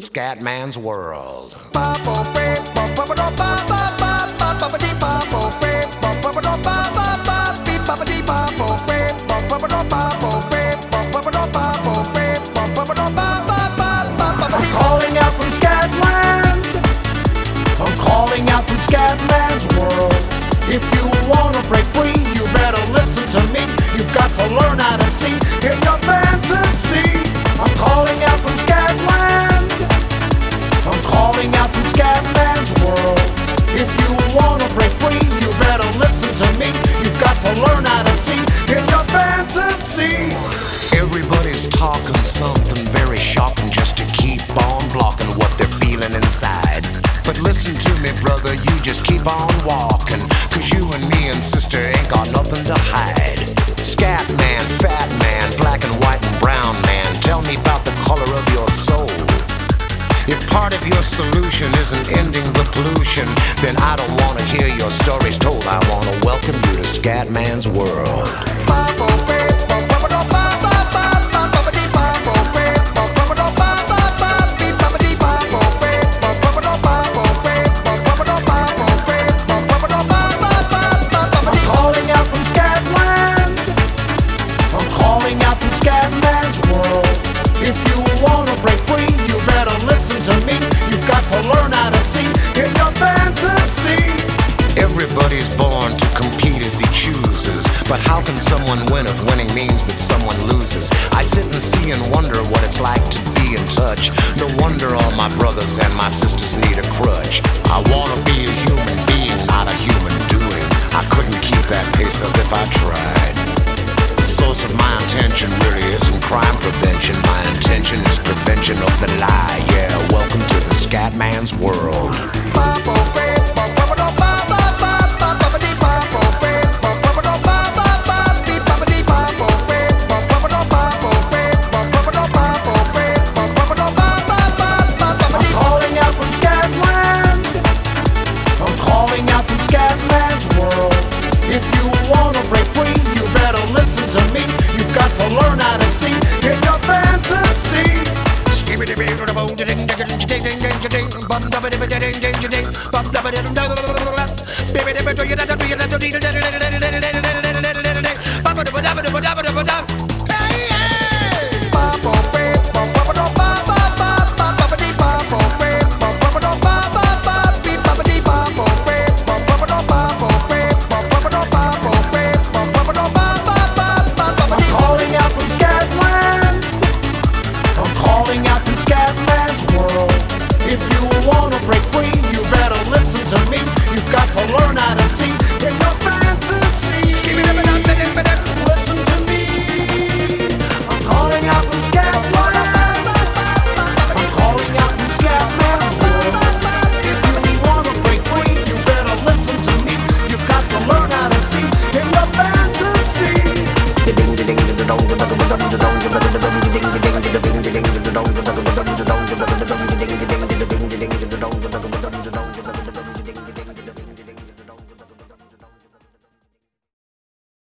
Scatman's World. I'm calling out from Scatland. I'm calling out from Scatman's world. If you wanna break free, you better listen to me. You've got to learn how to see in your fantasy. Fantasy. Everybody's talking something very shocking just to keep on blocking what they're feeling inside. But listen to me, brother, you just keep on walking. Cause you and me and sister ain't got nothing to hide. Scat man, fat man, black and white and brown man, tell me about the color of your soul. If part of your solution isn't ending the pollution, then I don't wanna hear your stories told. I wanna welcome you to Scatman's world. Someone win if winning means that someone loses? I sit and see and wonder what it's like to be in touch. No wonder all my brothers and my sisters need a crutch. I wanna be a human being, not a human doing. I couldn't keep that pace up if I tried. The source of my intention really isn't crime prevention. My intention is prevention of the lie. Yeah, welcome to the Scatman's world. I'm calling out from Scatland. I'm calling out from Scatman's world. If you wanna break free, you better listen to me. You've got to learn how to see in your fantasy.